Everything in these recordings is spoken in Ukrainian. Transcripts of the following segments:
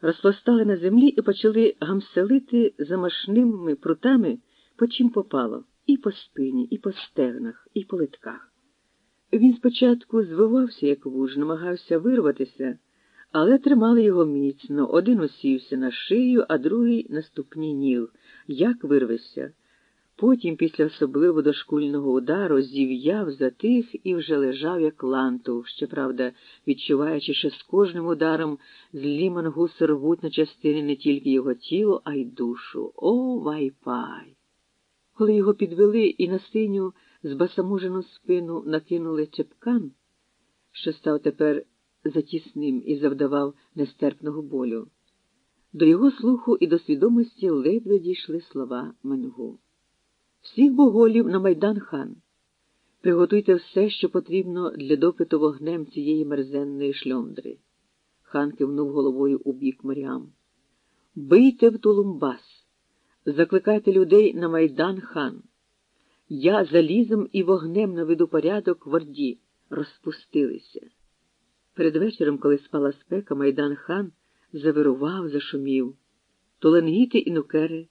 розпластали на землі і почали гамселити замашними прутами, по чим попало, і по спині, і по стегнах, і по литках. Він спочатку звивався, як вуж, намагався вирватися, але тримали його міцно. Один усівся на шию, а другий на ступні ніг. Як вирвешся? Потім, після особливо дошкульного удару, зів'яв, затих і вже лежав, як ланту, щоправда, відчуваючи, що з кожним ударом злі мангуси рвуть на частини не тільки його тіло, а й душу. О, вайпай! Коли його підвели і на синю збасамужену спину накинули чепкан, що став тепер затісним і завдавав нестерпного болю, до його слуху і до свідомості ледве дійшли слова Менгу. Всіх боголів на майдан хан. Приготуйте все, що потрібно для допиту вогнем цієї мерзенної шльондри. Хан кивнув головою у бік Маріам. Бийте в Тулумбас, закликайте людей на майдан хан. Я залізом і вогнем наведу порядок в Орді розпустилися. Перед вечором, коли спала спека, майдан хан завирував, зашумів. Толенгіти і нукери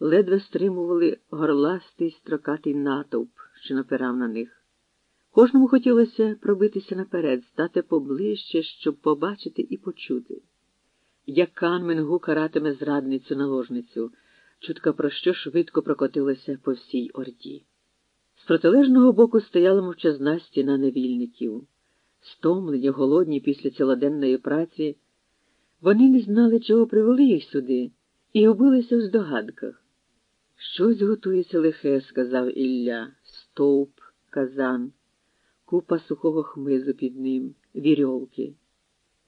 ледве стримували горластий строкатий натовп, що напирав на них. Кожному хотілося пробитися наперед, стати поближче, щоб побачити і почути. Як кан Менгу каратиме зрадницю наложницю, чутка про що швидко прокотилася по всій орді. З протилежного боку стояла мовчазна стіна невільників. Стомлені, голодні після цілоденної праці, вони не знали, чого привели їх сюди, і губилися в здогадках. Щось готується лихе, сказав Ілля, стовп, казан, купа сухого хмизу під ним, вірьовки.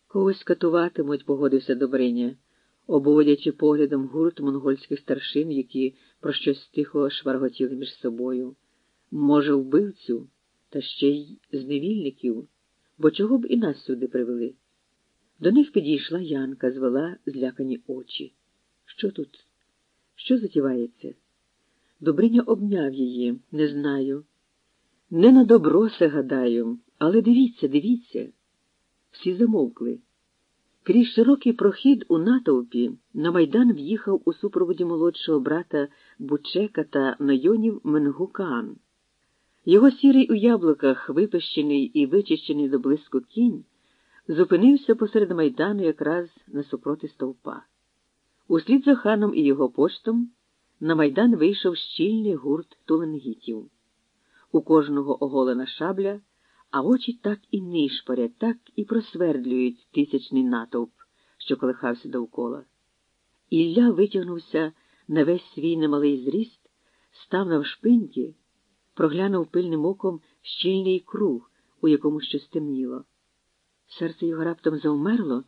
Когось катуватимуть, погодився Добриня, обводячи поглядом гурт монгольських старшин, які про щось тихо шварготіли між собою. Може, вбивцю, та ще й з невільників, бо чого б і нас сюди привели? До них підійшла Янка, звела злякані очі. Що тут? Що затівається? Добриня обняв її, не знаю. Не на добро се гадаю, але дивіться, дивіться. Всі замовкли. Крізь широкий прохід у натовпі на майдан в'їхав у супроводі молодшого брата Бучека та найонів Менгукаан. Його сірий у яблуках, випещений і вичищений до блиску кінь, зупинився посеред майдану якраз насупроти стовпа. Услід за ханом і його поштом на майдан вийшов щільний гурт туленгітів. У кожного оголена шабля, а очі так і нишпорять, так і просвердлюють тисячний натовп, що колихався довкола. Ілля витягнувся на весь свій немалий зріст, став навшпиньки, проглянув пильним оком щільний круг, у якому щось темніло. Серце його раптом завмерло,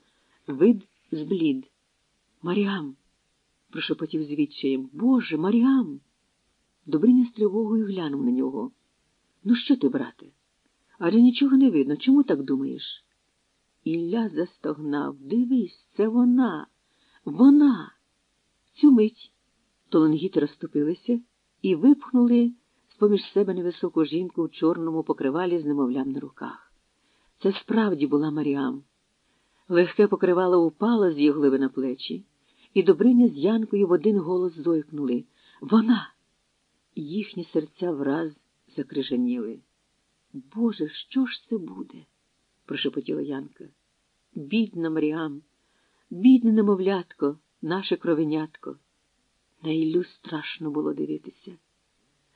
вид зблід. Маріам прошепотів з відчаєм. Боже, Маріам. Добриня з тривогою глянув на нього. Ну, що ти, брате? Адже нічого не видно. Чому так думаєш? Ілля застогнав. Дивись, це вона, вона. Цю мить толонгіти розступилися і випхнули з поміж себе невисоку жінку в чорному покривалі з немовлям на руках. Це справді була Маріам. Легке покривало упало з її гливи на плечі і Добриня з Янкою в один голос зойкнули. Вона. Їхні серця враз закрижаніли. Боже, що ж це буде? прошепотіла Янка. Бідна Маріам, бідне немовлятко, наше кровенятко. На Іллю страшно було дивитися.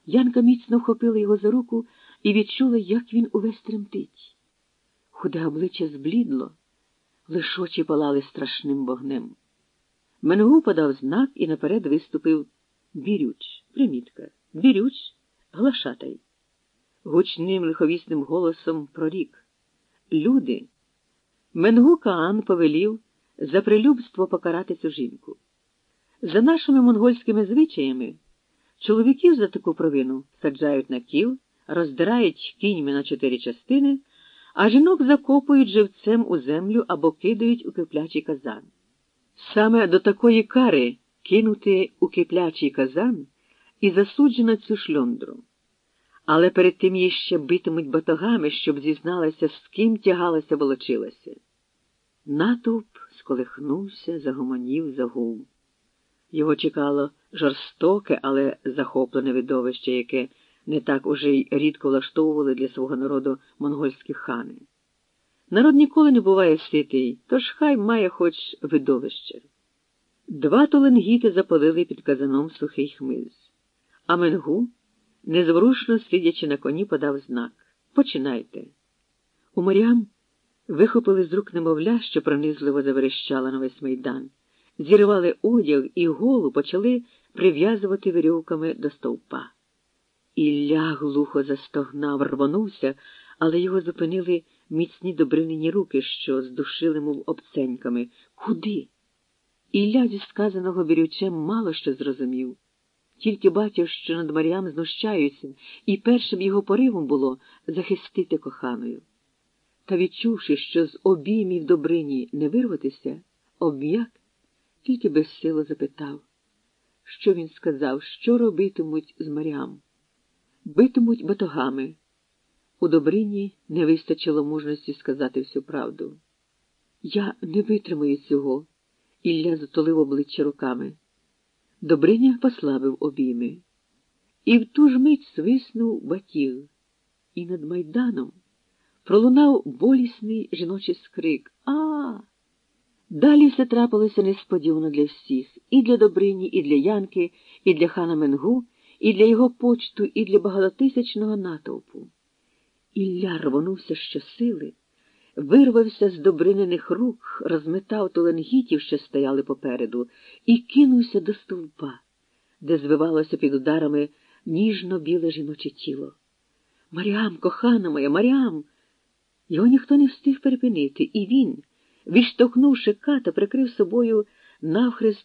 Янка міцно вхопила його за руку і відчула, як він увесь тремтить. Худе обличчя зблідло, лиш очі палали страшним вогнем. Менгу подав знак і наперед виступив Бірюч, примітка, Бірюч, глашатай. Гучним лиховісним голосом прорік. Люди. Менгу Каан повелів за прилюбство покарати цю жінку. За нашими монгольськими звичаями, чоловіків за таку провину саджають на кіл, роздирають кіньми на чотири частини, а жінок закопують живцем у землю або кидають у киплячий казан. Саме до такої кари кинути у киплячий казан і засуджено цю шльондру. Але перед тим її ще битимуть батогами, щоб зізналася, з ким тягалася волочилася. Натовп сколихнувся, загомонів, загув. Його чекало жорстоке, але захоплене видовище, яке не так уже й рідко влаштовували для свого народу монгольські хани. Народ ніколи не буває ситий, тож хай має хоч видовище. Два толенгіти запалили під казаном сухий хмиз, а Менгу, незворушно сидячи на коні, подав знак Починайте. У морям вихопили з рук немовля, що пронизливо заверещала на весь майдан, зірвали одяг і голу почали прив'язувати вирювками до стовпа. Ілля глухо застогнав, рвонувся, але його зупинили міцні добринині руки, що здушили, мов обценьками. Куди? Ілля зі сказаного бірючем мало що зрозумів. Тільки бачив, що над Маріам знущаються, і першим його поривом було захистити коханою. Та відчувши, що з обіймів Добрині не вирватися, обм'як, тільки безсило запитав, що він сказав, що робитимуть з Маріам. Битимуть батогами. У Добрині не вистачило мужності сказати всю правду. Я не витримаю цього. Ілля затулив обличчя руками. Добриня послабив обійми. І в ту ж мить свиснув батіг, і над майданом пролунав болісний жіночий скрик. А. Далі все трапилося несподівано для всіх і для Добрині, і для Янки, і для хана Менгу, і для його почту, і для багатотисячного натовпу. Ілля рвонувся щосили, вирвався з добрининих рук, розметав толенгітів, що стояли попереду, і кинувся до стовпа, де звивалося під ударами ніжно-біле жіноче тіло. Маріам, кохана моя, Маріам! Його ніхто не встиг перепинити, і він, відштовхнувши ката, прикрив собою навхрест